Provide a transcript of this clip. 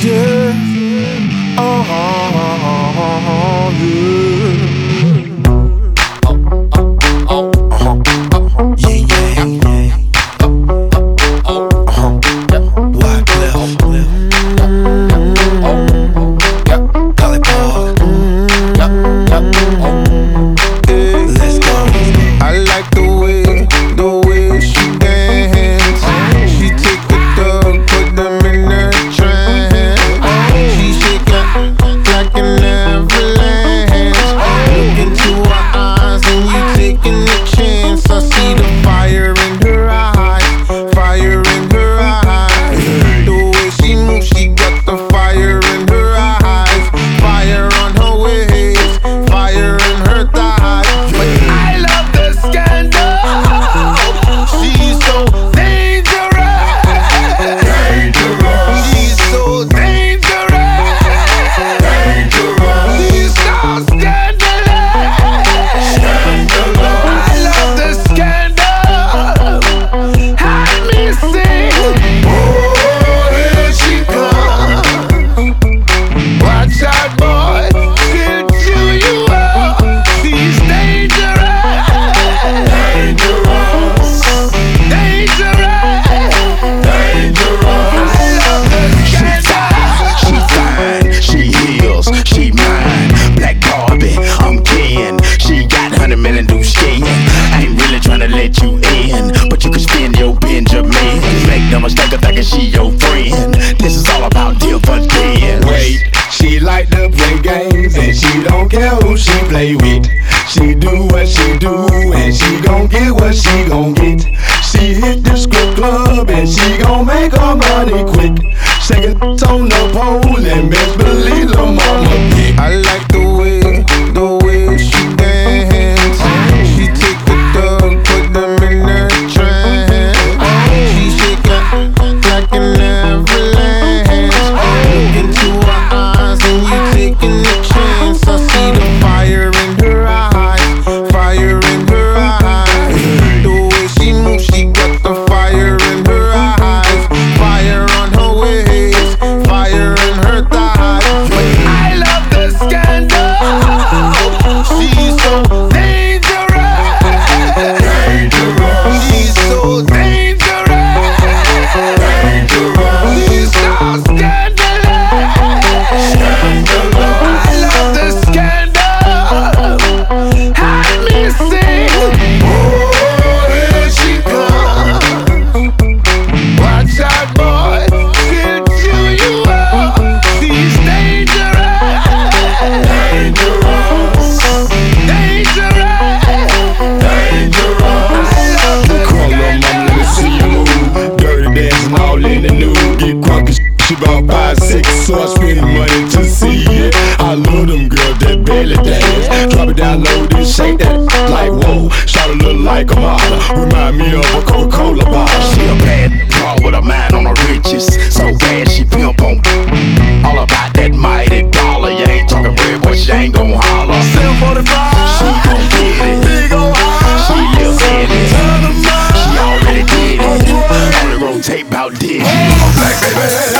deserve. Oh. she don't care who she play with. She do what she do, and she gon' get what she gon' get. She hit the strip club, and she gon' make her money quick. Shake it on the pole and best believe more Remind me of a Coca-Cola bottle. She a bad girl with a mind on the riches. So bad she pimp on. All about that mighty dollar. You ain't talking bread, but she ain't gon' holler. 745. She gon' get it. Big ol' She live in it. She already did it. Only rotate bout dick. Black baby.